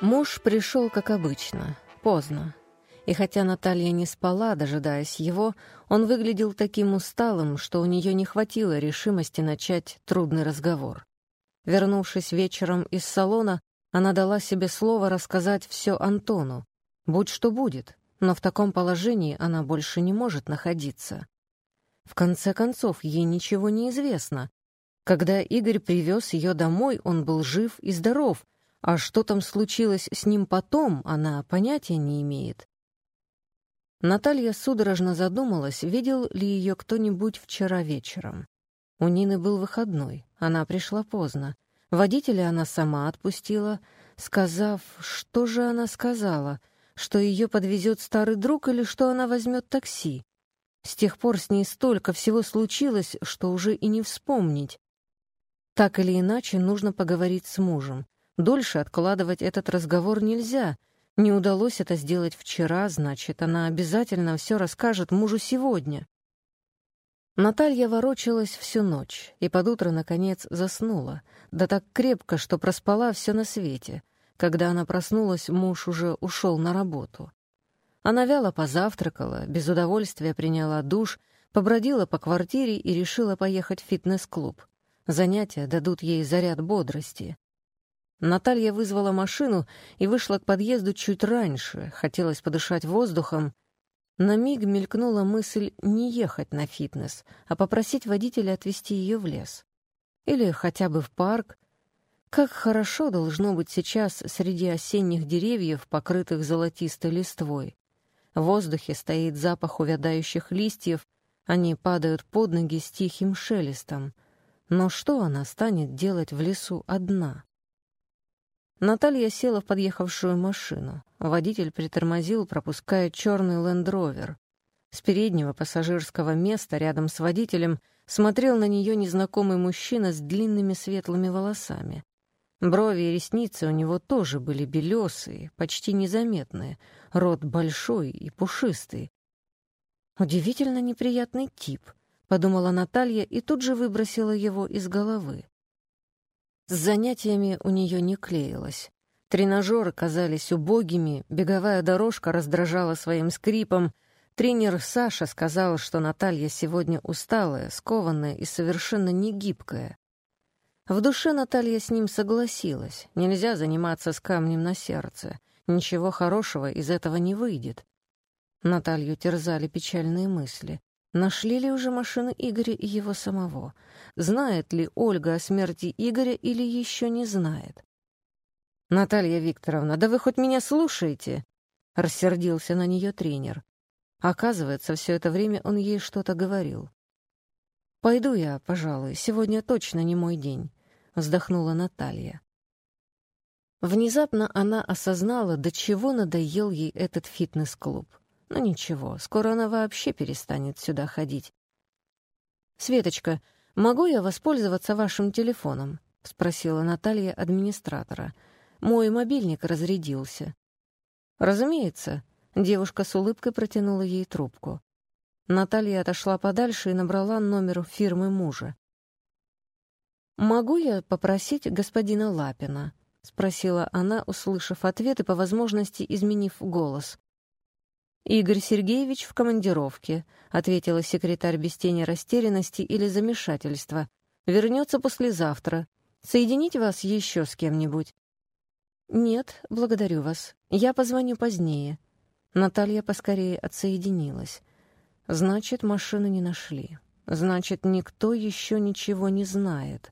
Муж пришел, как обычно, поздно. И хотя Наталья не спала, дожидаясь его, он выглядел таким усталым, что у нее не хватило решимости начать трудный разговор. Вернувшись вечером из салона, она дала себе слово рассказать все Антону. Будь что будет, но в таком положении она больше не может находиться. В конце концов, ей ничего не известно. Когда Игорь привез ее домой, он был жив и здоров, а что там случилось с ним потом, она понятия не имеет. Наталья судорожно задумалась, видел ли ее кто-нибудь вчера вечером. У Нины был выходной, она пришла поздно. Водителя она сама отпустила, сказав, что же она сказала, что ее подвезет старый друг или что она возьмет такси. С тех пор с ней столько всего случилось, что уже и не вспомнить. Так или иначе, нужно поговорить с мужем. Дольше откладывать этот разговор нельзя. Не удалось это сделать вчера, значит, она обязательно все расскажет мужу сегодня. Наталья ворочалась всю ночь и под утро, наконец, заснула, да так крепко, что проспала все на свете. Когда она проснулась, муж уже ушел на работу. Она вяло позавтракала, без удовольствия приняла душ, побродила по квартире и решила поехать в фитнес-клуб. Занятия дадут ей заряд бодрости. Наталья вызвала машину и вышла к подъезду чуть раньше, хотелось подышать воздухом. На миг мелькнула мысль не ехать на фитнес, а попросить водителя отвезти ее в лес. Или хотя бы в парк. Как хорошо должно быть сейчас среди осенних деревьев, покрытых золотистой листвой. В воздухе стоит запах увядающих листьев, они падают под ноги с тихим шелестом. Но что она станет делать в лесу одна? Наталья села в подъехавшую машину. Водитель притормозил, пропуская черный лендровер. С переднего пассажирского места рядом с водителем смотрел на нее незнакомый мужчина с длинными светлыми волосами. Брови и ресницы у него тоже были белесые, почти незаметные, рот большой и пушистый. «Удивительно неприятный тип», — подумала Наталья и тут же выбросила его из головы. С занятиями у нее не клеилось. Тренажеры казались убогими, беговая дорожка раздражала своим скрипом. Тренер Саша сказал, что Наталья сегодня усталая, скованная и совершенно негибкая. В душе Наталья с ним согласилась. Нельзя заниматься с камнем на сердце. Ничего хорошего из этого не выйдет. Наталью терзали печальные мысли. Нашли ли уже машину Игоря и его самого? Знает ли Ольга о смерти Игоря или еще не знает? «Наталья Викторовна, да вы хоть меня слушаете?» — рассердился на нее тренер. Оказывается, все это время он ей что-то говорил. «Пойду я, пожалуй, сегодня точно не мой день», — вздохнула Наталья. Внезапно она осознала, до чего надоел ей этот фитнес-клуб. Ну ничего, скоро она вообще перестанет сюда ходить. «Светочка, могу я воспользоваться вашим телефоном?» — спросила Наталья администратора. «Мой мобильник разрядился». «Разумеется», — девушка с улыбкой протянула ей трубку. Наталья отошла подальше и набрала номер фирмы мужа. «Могу я попросить господина Лапина?» — спросила она, услышав ответ и по возможности изменив голос. «Игорь Сергеевич в командировке», — ответила секретарь без тени растерянности или замешательства. «Вернется послезавтра. Соединить вас еще с кем-нибудь?» «Нет, благодарю вас. Я позвоню позднее». Наталья поскорее отсоединилась. «Значит, машину не нашли. Значит, никто еще ничего не знает».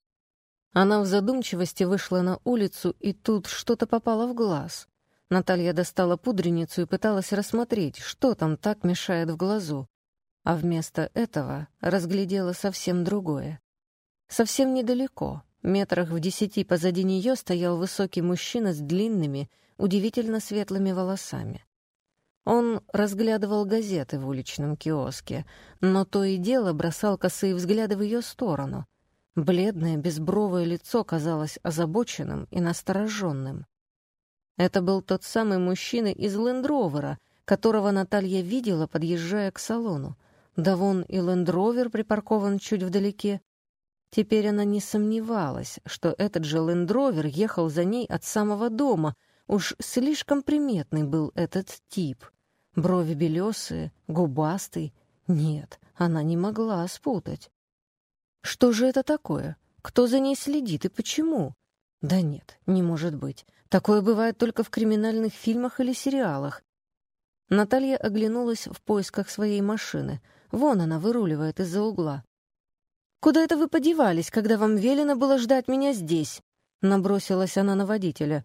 Она в задумчивости вышла на улицу, и тут что-то попало в глаз. Наталья достала пудреницу и пыталась рассмотреть, что там так мешает в глазу. А вместо этого разглядела совсем другое. Совсем недалеко, метрах в десяти позади нее стоял высокий мужчина с длинными, удивительно светлыми волосами. Он разглядывал газеты в уличном киоске, но то и дело бросал косые взгляды в ее сторону. Бледное, безбровое лицо казалось озабоченным и настороженным. Это был тот самый мужчина из лендровера, которого Наталья видела, подъезжая к салону. Да вон и лендровер припаркован чуть вдалеке. Теперь она не сомневалась, что этот же лендровер ехал за ней от самого дома, Уж слишком приметный был этот тип. Брови белесые, губастый. Нет, она не могла спутать. Что же это такое? Кто за ней следит и почему? Да нет, не может быть. Такое бывает только в криминальных фильмах или сериалах. Наталья оглянулась в поисках своей машины. Вон она выруливает из-за угла. «Куда это вы подевались, когда вам велено было ждать меня здесь?» Набросилась она на водителя.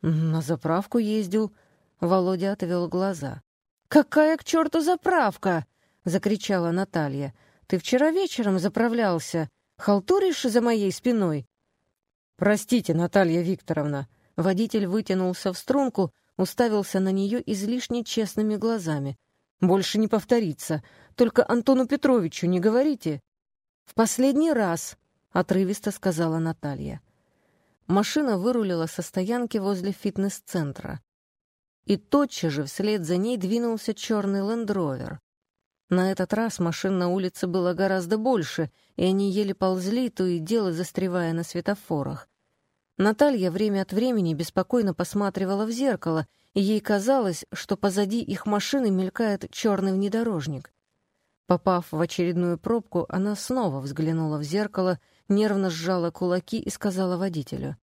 «На заправку ездил». Володя отвел глаза. «Какая к черту заправка?» — закричала Наталья. «Ты вчера вечером заправлялся. Халтуришь за моей спиной?» «Простите, Наталья Викторовна». Водитель вытянулся в струнку, уставился на нее излишне честными глазами. «Больше не повторится. Только Антону Петровичу не говорите». «В последний раз», — отрывисто сказала Наталья. Машина вырулила со стоянки возле фитнес-центра. И тотчас же вслед за ней двинулся черный лендровер. На этот раз машин на улице было гораздо больше, и они еле ползли, то и дело застревая на светофорах. Наталья время от времени беспокойно посматривала в зеркало, и ей казалось, что позади их машины мелькает черный внедорожник. Попав в очередную пробку, она снова взглянула в зеркало, нервно сжала кулаки и сказала водителю.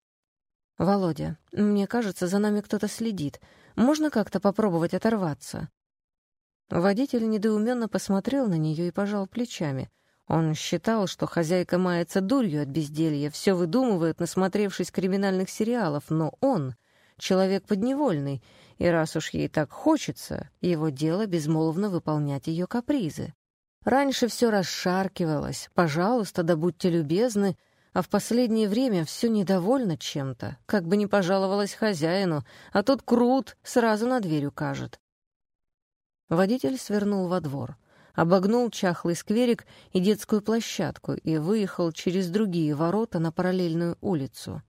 «Володя, мне кажется, за нами кто-то следит. Можно как-то попробовать оторваться?» Водитель недоуменно посмотрел на нее и пожал плечами. Он считал, что хозяйка мается дурью от безделья, все выдумывает, насмотревшись криминальных сериалов, но он — человек подневольный, и раз уж ей так хочется, его дело безмолвно выполнять ее капризы. Раньше все расшаркивалось, пожалуйста, да будьте любезны, а в последнее время все недовольно чем-то, как бы не пожаловалась хозяину, а тот крут, сразу на дверь укажет. Водитель свернул во двор, обогнул чахлый скверик и детскую площадку и выехал через другие ворота на параллельную улицу.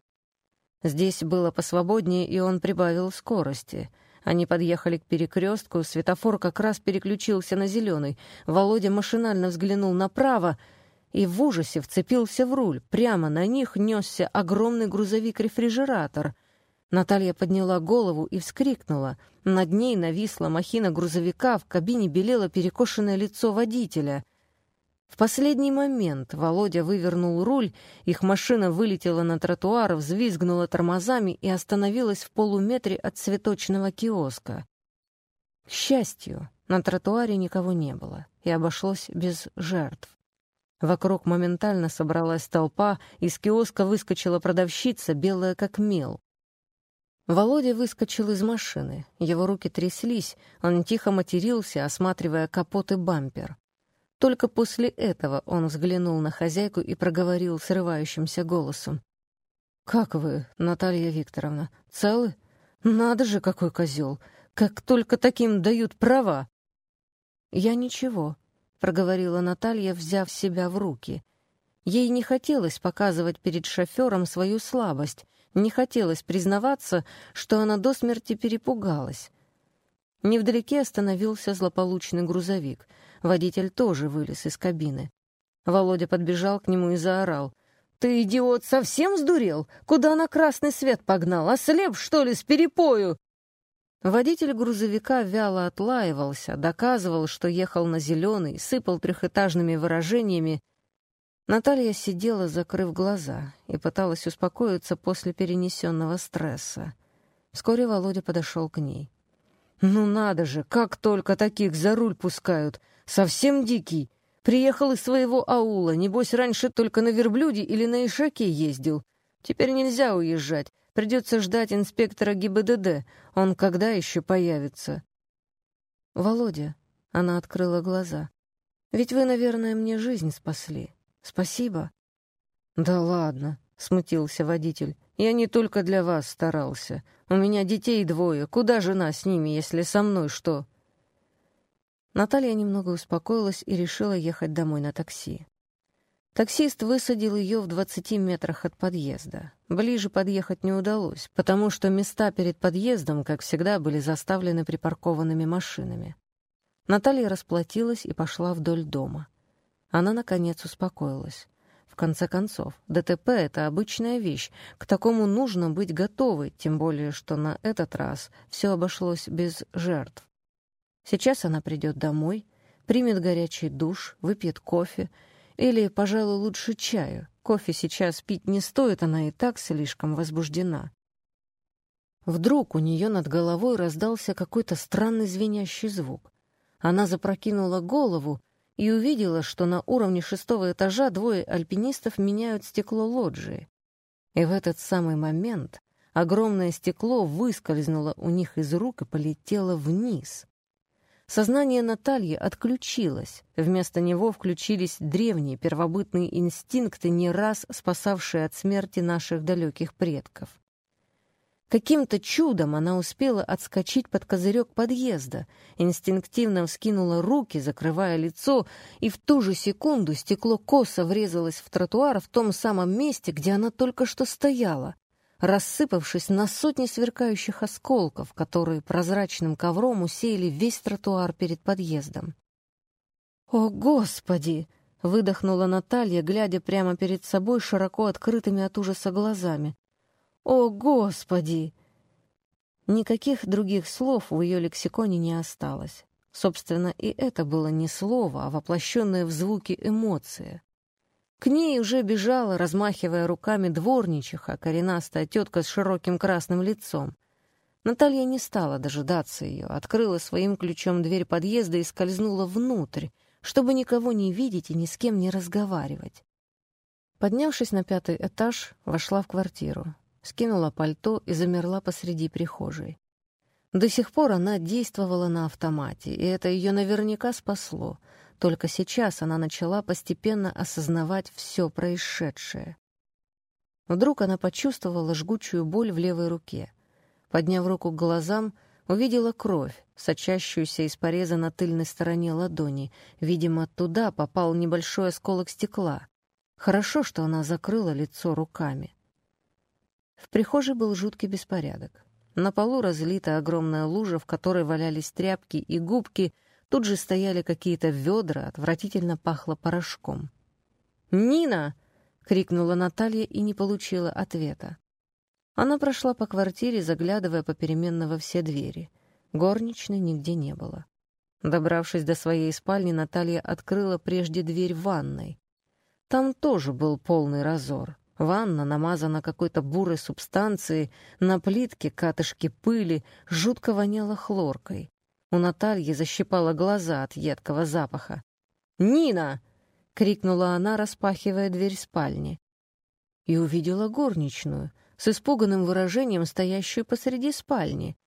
Здесь было посвободнее, и он прибавил скорости. Они подъехали к перекрестку, светофор как раз переключился на зеленый. Володя машинально взглянул направо и в ужасе вцепился в руль. Прямо на них несся огромный грузовик-рефрижератор — Наталья подняла голову и вскрикнула. Над ней нависла махина грузовика, в кабине белело перекошенное лицо водителя. В последний момент Володя вывернул руль, их машина вылетела на тротуар, взвизгнула тормозами и остановилась в полуметре от цветочного киоска. К счастью, на тротуаре никого не было, и обошлось без жертв. Вокруг моментально собралась толпа, из киоска выскочила продавщица, белая как мел. Володя выскочил из машины. Его руки тряслись, он тихо матерился, осматривая капот и бампер. Только после этого он взглянул на хозяйку и проговорил срывающимся голосом. «Как вы, Наталья Викторовна, целы? Надо же, какой козел! Как только таким дают права!» «Я ничего», — проговорила Наталья, взяв себя в руки. Ей не хотелось показывать перед шофером свою слабость, не хотелось признаваться, что она до смерти перепугалась. Невдалеке остановился злополучный грузовик. Водитель тоже вылез из кабины. Володя подбежал к нему и заорал. «Ты, идиот, совсем сдурел? Куда на красный свет погнал? Ослеп, что ли, с перепою?» Водитель грузовика вяло отлаивался, доказывал, что ехал на зеленый, сыпал трехэтажными выражениями Наталья сидела, закрыв глаза, и пыталась успокоиться после перенесенного стресса. Вскоре Володя подошел к ней. «Ну надо же, как только таких за руль пускают! Совсем дикий! Приехал из своего аула, небось, раньше только на верблюде или на ишаке ездил. Теперь нельзя уезжать, придется ждать инспектора ГИБДД. Он когда еще появится?» «Володя», — она открыла глаза, — «ведь вы, наверное, мне жизнь спасли». Спасибо. Да ладно, смутился водитель. Я не только для вас старался. У меня детей двое. Куда жена с ними, если со мной что? Наталья немного успокоилась и решила ехать домой на такси. Таксист высадил ее в двадцати метрах от подъезда. Ближе подъехать не удалось, потому что места перед подъездом, как всегда, были заставлены припаркованными машинами. Наталья расплатилась и пошла вдоль дома. Она, наконец, успокоилась. В конце концов. ДТП — это обычная вещь. К такому нужно быть готовой, тем более, что на этот раз все обошлось без жертв. Сейчас она придет домой, примет горячий душ, выпьет кофе или, пожалуй, лучше чаю. Кофе сейчас пить не стоит, она и так слишком возбуждена. Вдруг у нее над головой раздался какой-то странный звенящий звук. Она запрокинула голову и увидела, что на уровне шестого этажа двое альпинистов меняют стекло лоджии. И в этот самый момент огромное стекло выскользнуло у них из рук и полетело вниз. Сознание Натальи отключилось. Вместо него включились древние первобытные инстинкты, не раз спасавшие от смерти наших далеких предков. Каким-то чудом она успела отскочить под козырек подъезда, инстинктивно вскинула руки, закрывая лицо, и в ту же секунду стекло косо врезалось в тротуар в том самом месте, где она только что стояла, рассыпавшись на сотни сверкающих осколков, которые прозрачным ковром усеяли весь тротуар перед подъездом. «О, Господи!» — выдохнула Наталья, глядя прямо перед собой широко открытыми от ужаса глазами. «О, Господи!» Никаких других слов в ее лексиконе не осталось. Собственно, и это было не слово, а воплощенное в звуки эмоция. К ней уже бежала, размахивая руками дворничиха, коренастая тетка с широким красным лицом. Наталья не стала дожидаться ее, открыла своим ключом дверь подъезда и скользнула внутрь, чтобы никого не видеть и ни с кем не разговаривать. Поднявшись на пятый этаж, вошла в квартиру скинула пальто и замерла посреди прихожей. До сих пор она действовала на автомате, и это ее наверняка спасло. Только сейчас она начала постепенно осознавать все происшедшее. Вдруг она почувствовала жгучую боль в левой руке. Подняв руку к глазам, увидела кровь, сочащуюся из пореза на тыльной стороне ладони. Видимо, туда попал небольшой осколок стекла. Хорошо, что она закрыла лицо руками. В прихожей был жуткий беспорядок. На полу разлита огромная лужа, в которой валялись тряпки и губки, тут же стояли какие-то ведра, отвратительно пахло порошком. «Нина!» — крикнула Наталья и не получила ответа. Она прошла по квартире, заглядывая попеременно во все двери. Горничной нигде не было. Добравшись до своей спальни, Наталья открыла прежде дверь ванной. Там тоже был полный разор. Ванна намазана какой-то бурой субстанцией, на плитке катышки пыли, жутко воняло хлоркой. У Натальи защипала глаза от едкого запаха. «Нина!» — крикнула она, распахивая дверь спальни. И увидела горничную, с испуганным выражением, стоящую посреди спальни.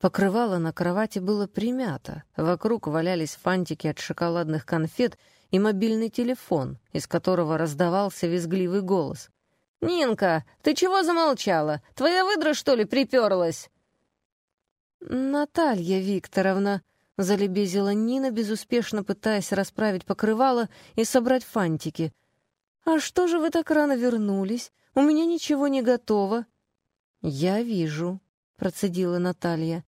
Покрывало на кровати было примято, вокруг валялись фантики от шоколадных конфет и мобильный телефон, из которого раздавался визгливый голос. «Нинка, ты чего замолчала? Твоя выдра, что ли, приперлась?» «Наталья Викторовна», — залебезила Нина, безуспешно пытаясь расправить покрывало и собрать фантики. «А что же вы так рано вернулись? У меня ничего не готово». «Я вижу», — процедила Наталья.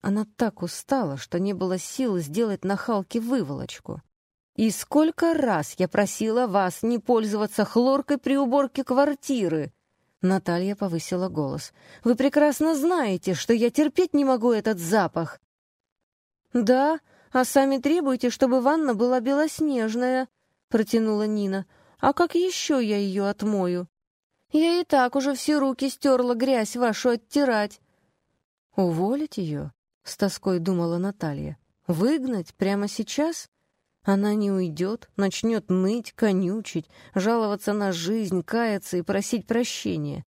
Она так устала, что не было сил сделать на Халке выволочку. И сколько раз я просила вас не пользоваться хлоркой при уборке квартиры!» Наталья повысила голос. «Вы прекрасно знаете, что я терпеть не могу этот запах». «Да, а сами требуете, чтобы ванна была белоснежная», — протянула Нина. «А как еще я ее отмою?» «Я и так уже все руки стерла грязь вашу оттирать». «Уволить ее?» — с тоской думала Наталья. «Выгнать прямо сейчас?» Она не уйдет, начнет ныть, конючить, жаловаться на жизнь, каяться и просить прощения.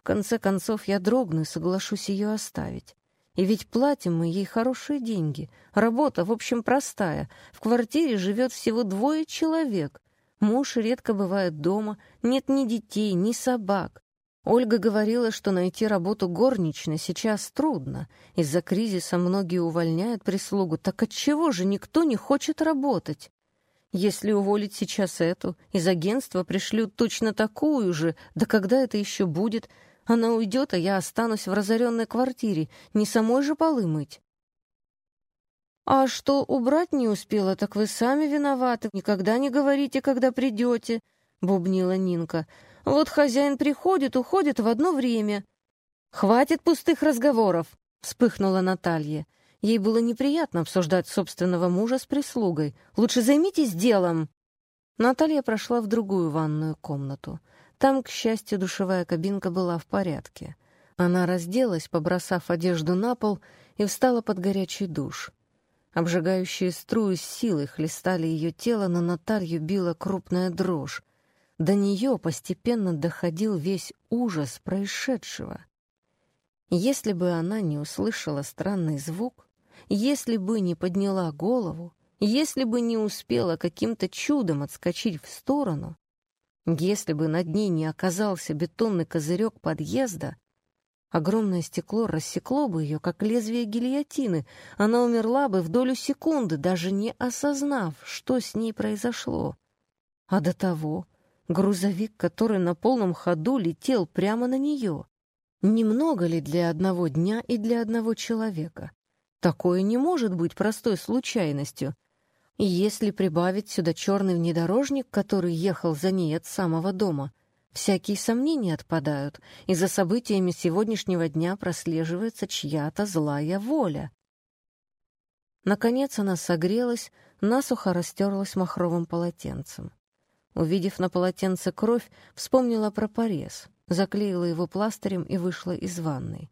В конце концов, я дрогну и соглашусь ее оставить. И ведь платим мы ей хорошие деньги. Работа, в общем, простая. В квартире живет всего двое человек. Муж редко бывает дома, нет ни детей, ни собак. Ольга говорила, что найти работу горничной сейчас трудно. Из-за кризиса многие увольняют прислугу. Так отчего же никто не хочет работать? Если уволить сейчас эту, из агентства пришлют точно такую же, да когда это еще будет? Она уйдет, а я останусь в разоренной квартире, не самой же полы мыть. «А что убрать не успела, так вы сами виноваты. Никогда не говорите, когда придете», бубнила Нинка. «Вот хозяин приходит, уходит в одно время». «Хватит пустых разговоров!» — вспыхнула Наталья. Ей было неприятно обсуждать собственного мужа с прислугой. «Лучше займитесь делом!» Наталья прошла в другую ванную комнату. Там, к счастью, душевая кабинка была в порядке. Она разделась, побросав одежду на пол, и встала под горячий душ. Обжигающие струи с силой хлестали ее тело, но Наталью била крупная дрожь. До нее постепенно доходил весь ужас происшедшего. Если бы она не услышала странный звук, если бы не подняла голову, если бы не успела каким-то чудом отскочить в сторону, если бы над ней не оказался бетонный козырек подъезда, огромное стекло рассекло бы ее, как лезвие гильотины. Она умерла бы в долю секунды, даже не осознав, что с ней произошло. А до того грузовик, который на полном ходу летел прямо на нее. Немного ли для одного дня и для одного человека? Такое не может быть простой случайностью. Если прибавить сюда черный внедорожник, который ехал за ней от самого дома, всякие сомнения отпадают, и за событиями сегодняшнего дня прослеживается чья-то злая воля. Наконец она согрелась, насухо растерлась махровым полотенцем. Увидев на полотенце кровь, вспомнила про порез, заклеила его пластырем и вышла из ванной.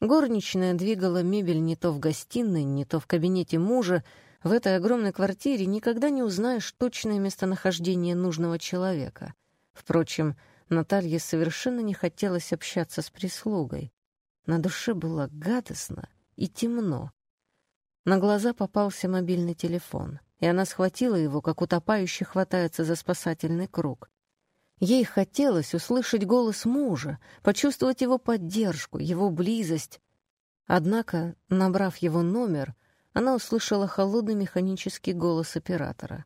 Горничная двигала мебель не то в гостиной, не то в кабинете мужа. В этой огромной квартире никогда не узнаешь точное местонахождение нужного человека. Впрочем, Наталье совершенно не хотелось общаться с прислугой. На душе было гадостно и темно. На глаза попался мобильный телефон, и она схватила его, как утопающий хватается за спасательный круг. Ей хотелось услышать голос мужа, почувствовать его поддержку, его близость. Однако, набрав его номер, она услышала холодный механический голос оператора.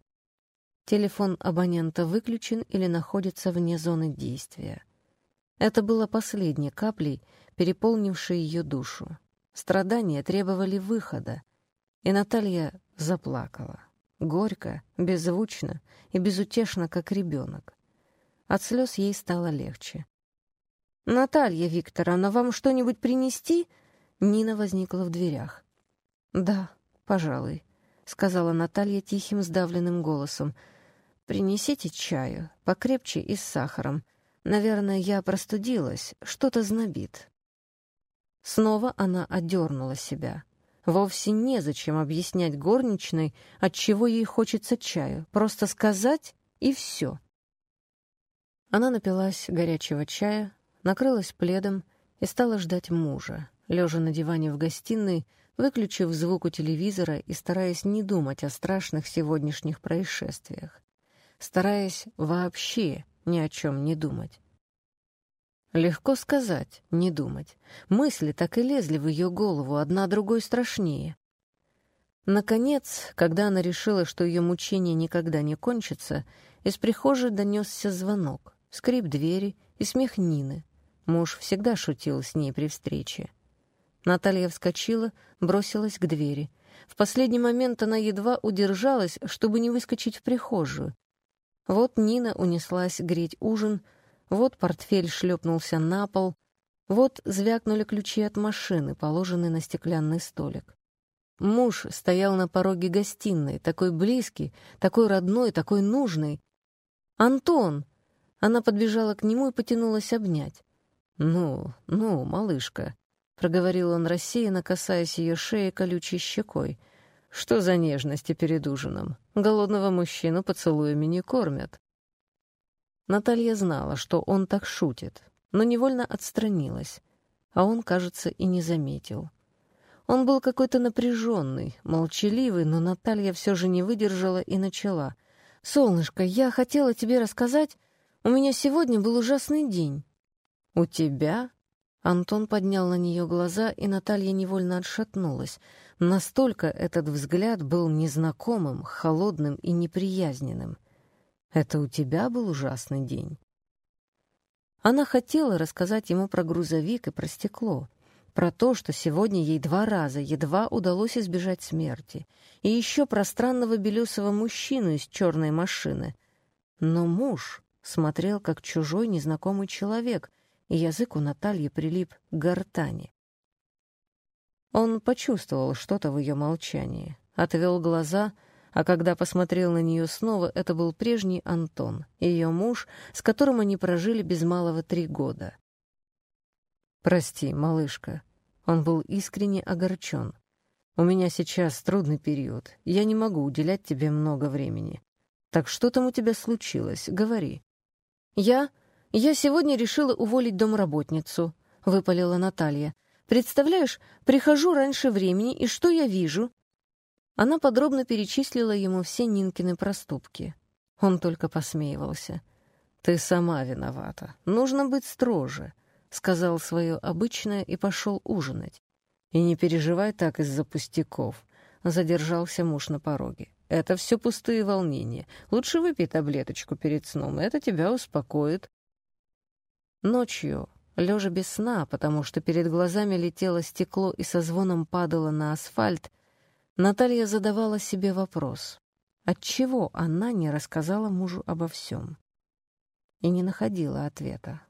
Телефон абонента выключен или находится вне зоны действия. Это было последней каплей, переполнившей ее душу. Страдания требовали выхода, и Наталья заплакала. Горько, беззвучно и безутешно, как ребенок. От слез ей стало легче. «Наталья Викторовна, вам что-нибудь принести?» Нина возникла в дверях. «Да, пожалуй», — сказала Наталья тихим сдавленным голосом. «Принесите чаю, покрепче и с сахаром. Наверное, я простудилась, что-то знобит». Снова она одернула себя. Вовсе незачем объяснять горничной, от чего ей хочется чаю. Просто сказать — и все. Она напилась горячего чая, накрылась пледом и стала ждать мужа, лежа на диване в гостиной, выключив звук у телевизора и стараясь не думать о страшных сегодняшних происшествиях, стараясь вообще ни о чем не думать. Легко сказать, не думать. Мысли так и лезли в ее голову, одна другой страшнее. Наконец, когда она решила, что ее мучение никогда не кончится, из прихожей донесся звонок скрип двери и смех Нины. Муж всегда шутил с ней при встрече. Наталья вскочила, бросилась к двери. В последний момент она едва удержалась, чтобы не выскочить в прихожую. Вот Нина унеслась греть ужин, вот портфель шлепнулся на пол, вот звякнули ключи от машины, положенные на стеклянный столик. Муж стоял на пороге гостиной, такой близкий, такой родной, такой нужный. «Антон!» Она подбежала к нему и потянулась обнять. «Ну, ну, малышка», — проговорил он рассеянно, касаясь ее шеи колючей щекой. «Что за нежности перед ужином? Голодного мужчину поцелуями не кормят». Наталья знала, что он так шутит, но невольно отстранилась, а он, кажется, и не заметил. Он был какой-то напряженный, молчаливый, но Наталья все же не выдержала и начала. «Солнышко, я хотела тебе рассказать...» У меня сегодня был ужасный день». «У тебя?» Антон поднял на нее глаза, и Наталья невольно отшатнулась. Настолько этот взгляд был незнакомым, холодным и неприязненным. «Это у тебя был ужасный день?» Она хотела рассказать ему про грузовик и про стекло, про то, что сегодня ей два раза едва удалось избежать смерти, и еще про странного белесого мужчину из черной машины. Но муж смотрел как чужой незнакомый человек, и язык у Натальи прилип к гортани. Он почувствовал что-то в ее молчании, отвел глаза, а когда посмотрел на нее снова, это был прежний Антон, ее муж, с которым они прожили без малого три года. «Прости, малышка». Он был искренне огорчен. «У меня сейчас трудный период. Я не могу уделять тебе много времени. Так что там у тебя случилось? Говори». «Я? Я сегодня решила уволить домработницу», — выпалила Наталья. «Представляешь, прихожу раньше времени, и что я вижу?» Она подробно перечислила ему все Нинкины проступки. Он только посмеивался. «Ты сама виновата. Нужно быть строже сказал свое обычное и пошел ужинать. И не переживай так из-за пустяков. Задержался муж на пороге. Это все пустые волнения. Лучше выпей таблеточку перед сном, это тебя успокоит. Ночью, лежа без сна, потому что перед глазами летело стекло и со звоном падало на асфальт, Наталья задавала себе вопрос. Отчего она не рассказала мужу обо всем? И не находила ответа.